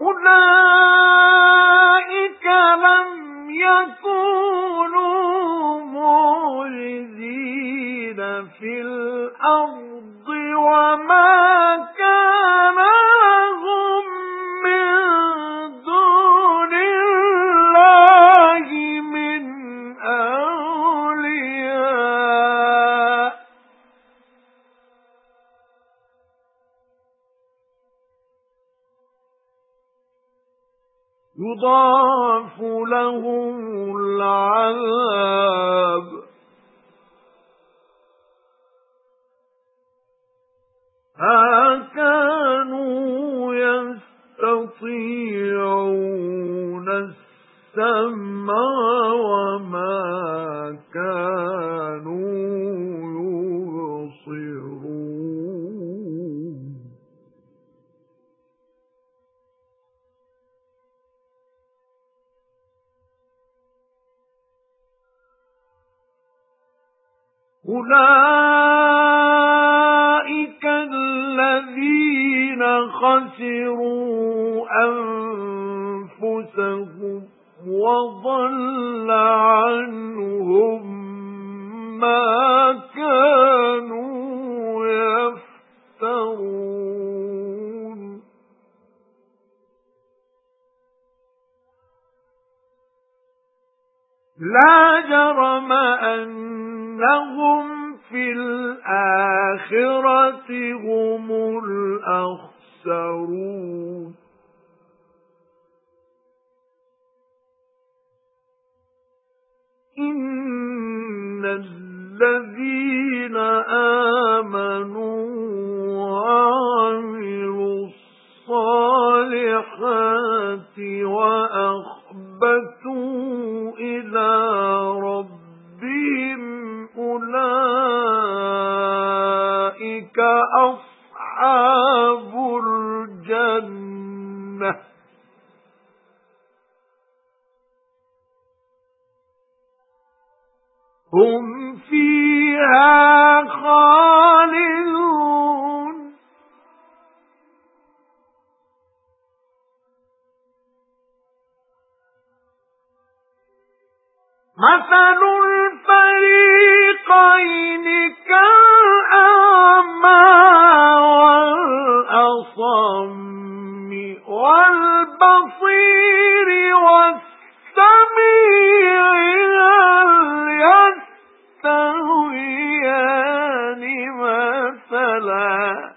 أُولَئِكَ لَمْ يَكُونُوا مُعْجِزِينَ فِي الْأَرْضِ. يُضَاعَفُ لَهُمُ الْعَذَابُ. مَا أُولَئِكَ الَّذِينَ خَسِرُوا أَنفُسَهُمْ وَضَلَّ عَنْهُمْ مَا كَانُوا لَا جَرَمَ أَنَّهُمْ فِي الْآخِرَةِ هُمُ الْأَخْسَرُونَ. إِنَّ الَّذِينَ أُولَئِكَ أَصْحَابُ الْجَنَّةِ. هُمْ فِيهَا خَالِدُونَ. مَثَلُ الْفَرِيقَيْنِ وَالْأَصَمِّ وَالْبَصِيرِ وَالسَّمِيعِ هَلْ مَثَلًا